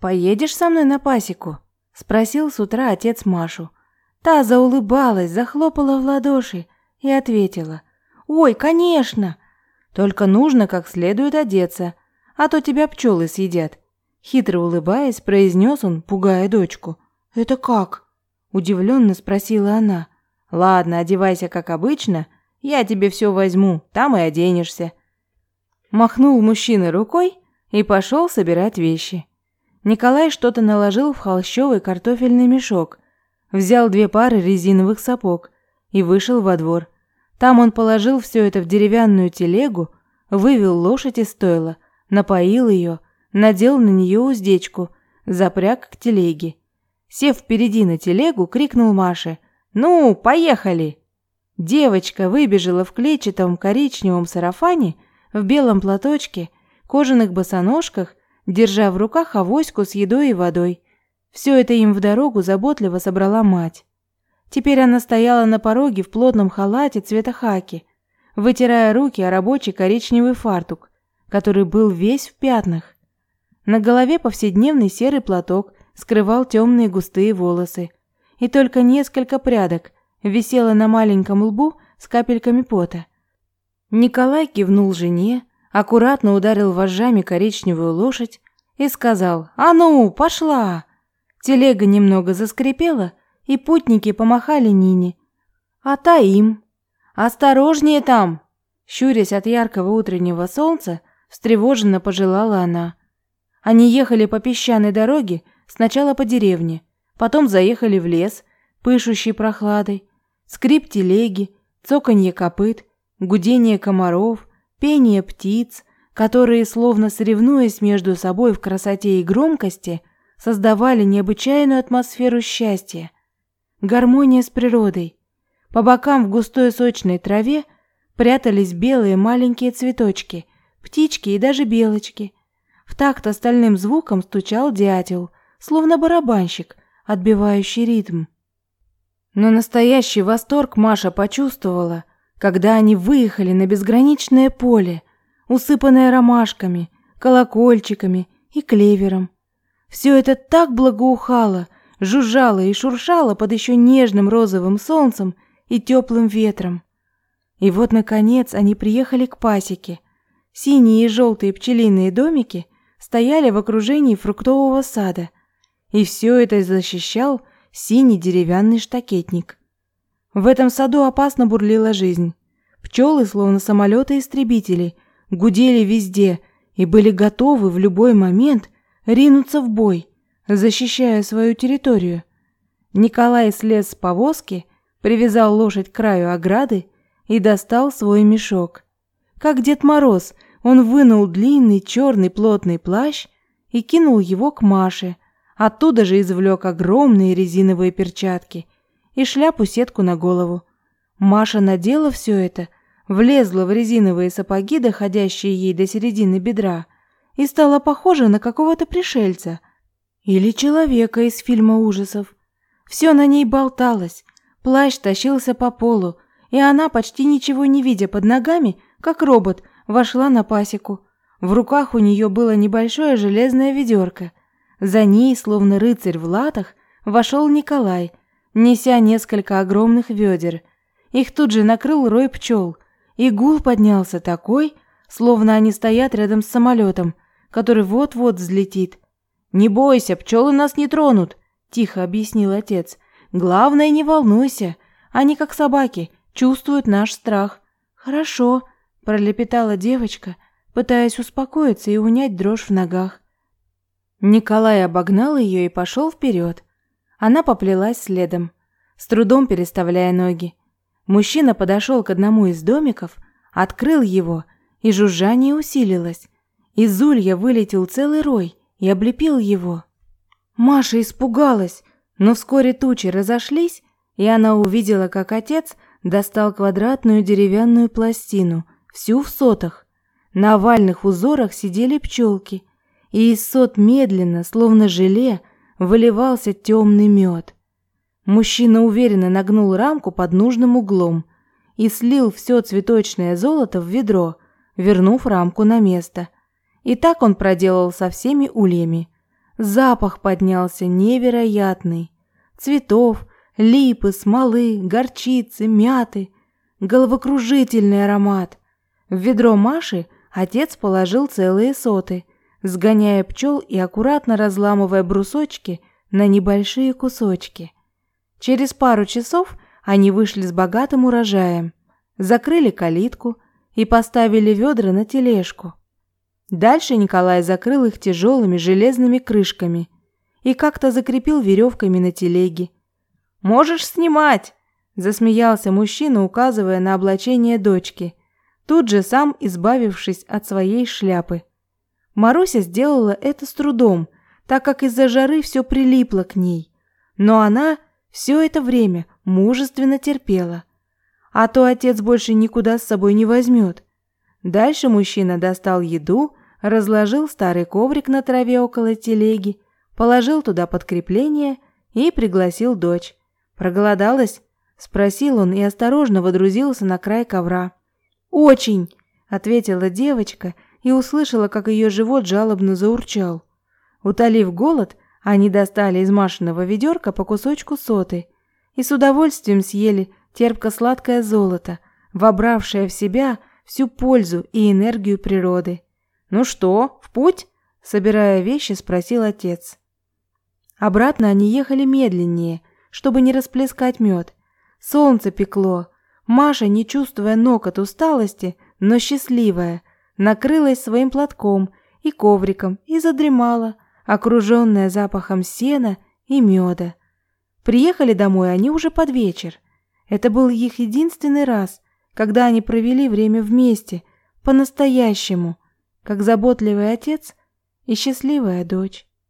«Поедешь со мной на пасеку?» – спросил с утра отец Машу. Та заулыбалась, захлопала в ладоши и ответила. «Ой, конечно! Только нужно как следует одеться, а то тебя пчелы съедят». Хитро улыбаясь, произнес он, пугая дочку. «Это как?» – удивленно спросила она. «Ладно, одевайся как обычно, я тебе все возьму, там и оденешься». Махнул мужчина рукой и пошел собирать вещи. Николай что-то наложил в холщовый картофельный мешок, взял две пары резиновых сапог и вышел во двор. Там он положил все это в деревянную телегу, вывел лошадь из стойла, напоил ее, надел на нее уздечку, запряг к телеге. Сев впереди на телегу, крикнул Маше «Ну, поехали!». Девочка выбежала в клетчатом коричневом сарафане, в белом платочке, кожаных босоножках, держа в руках авоську с едой и водой. Все это им в дорогу заботливо собрала мать. Теперь она стояла на пороге в плотном халате цвета хаки, вытирая руки о рабочий коричневый фартук, который был весь в пятнах. На голове повседневный серый платок скрывал темные густые волосы, и только несколько прядок висело на маленьком лбу с капельками пота. Николай кивнул жене, аккуратно ударил вожжами коричневую лошадь и сказал «А ну, пошла!». Телега немного заскрипела, и путники помахали Нине. А та им. «Осторожнее там!» Щурясь от яркого утреннего солнца, встревоженно пожелала она. Они ехали по песчаной дороге, сначала по деревне, потом заехали в лес, пышущий прохладой. Скрип телеги, цоканье копыт, гудение комаров, пение птиц, которые, словно соревнуясь между собой в красоте и громкости, создавали необычайную атмосферу счастья. Гармония с природой. По бокам в густой сочной траве прятались белые маленькие цветочки, птички и даже белочки. В такт остальным звуком стучал дятел, словно барабанщик, отбивающий ритм. Но настоящий восторг Маша почувствовала, когда они выехали на безграничное поле, усыпанное ромашками, колокольчиками и клевером. Все это так благоухало, жужжало и шуршало под еще нежным розовым солнцем и теплым ветром. И вот, наконец, они приехали к пасеке. Синие и желтые пчелиные домики стояли в окружении фруктового сада, и все это защищал синий деревянный штакетник. В этом саду опасно бурлила жизнь. Пчелы, словно самолеты-истребители, гудели везде и были готовы в любой момент ринуться в бой, защищая свою территорию. Николай слез с повозки, привязал лошадь к краю ограды и достал свой мешок. Как Дед Мороз, он вынул длинный черный плотный плащ и кинул его к Маше. Оттуда же извлек огромные резиновые перчатки и шляпу-сетку на голову. Маша надела все это, влезла в резиновые сапоги, доходящие ей до середины бедра, и стала похожа на какого-то пришельца или человека из фильма ужасов. Все на ней болталось, плащ тащился по полу, и она, почти ничего не видя под ногами, как робот, вошла на пасеку. В руках у нее было небольшое железное ведерко. За ней, словно рыцарь в латах, вошел Николай, неся несколько огромных ведер. Их тут же накрыл рой пчел, и гул поднялся такой, словно они стоят рядом с самолетом, который вот-вот взлетит. «Не бойся, пчелы нас не тронут», – тихо объяснил отец. «Главное, не волнуйся. Они, как собаки, чувствуют наш страх». «Хорошо», – пролепетала девочка, пытаясь успокоиться и унять дрожь в ногах. Николай обогнал ее и пошел вперед. Она поплелась следом, с трудом переставляя ноги. Мужчина подошел к одному из домиков, открыл его, и жужжание усилилось. Из улья вылетел целый рой и облепил его. Маша испугалась, но вскоре тучи разошлись, и она увидела, как отец достал квадратную деревянную пластину, всю в сотах. На овальных узорах сидели пчелки, и из сот медленно, словно желе, выливался темный мед. Мужчина уверенно нагнул рамку под нужным углом и слил все цветочное золото в ведро, вернув рамку на место. И так он проделал со всеми ульями. Запах поднялся невероятный. Цветов, липы, смолы, горчицы, мяты. Головокружительный аромат. В ведро Маши отец положил целые соты, сгоняя пчел и аккуратно разламывая брусочки на небольшие кусочки. Через пару часов они вышли с богатым урожаем, закрыли калитку и поставили ведра на тележку. Дальше Николай закрыл их тяжелыми железными крышками и как-то закрепил веревками на телеге. «Можешь снимать!» – засмеялся мужчина, указывая на облачение дочки, тут же сам избавившись от своей шляпы. Маруся сделала это с трудом, так как из-за жары все прилипло к ней. Но она все это время мужественно терпела. А то отец больше никуда с собой не возьмет. Дальше мужчина достал еду, разложил старый коврик на траве около телеги, положил туда подкрепление и пригласил дочь. «Проголодалась?» – спросил он и осторожно водрузился на край ковра. «Очень!» – ответила девочка и услышала, как ее живот жалобно заурчал. Утолив голод, они достали из Машиного ведерка по кусочку соты и с удовольствием съели терпко-сладкое золото, вобравшее в себя всю пользу и энергию природы. «Ну что, в путь?» – собирая вещи, спросил отец. Обратно они ехали медленнее, чтобы не расплескать мед. Солнце пекло. Маша, не чувствуя ног от усталости, но счастливая, накрылась своим платком и ковриком и задремала, окруженная запахом сена и меда. Приехали домой они уже под вечер. Это был их единственный раз, когда они провели время вместе, по-настоящему – как заботливый отец и счастливая дочь.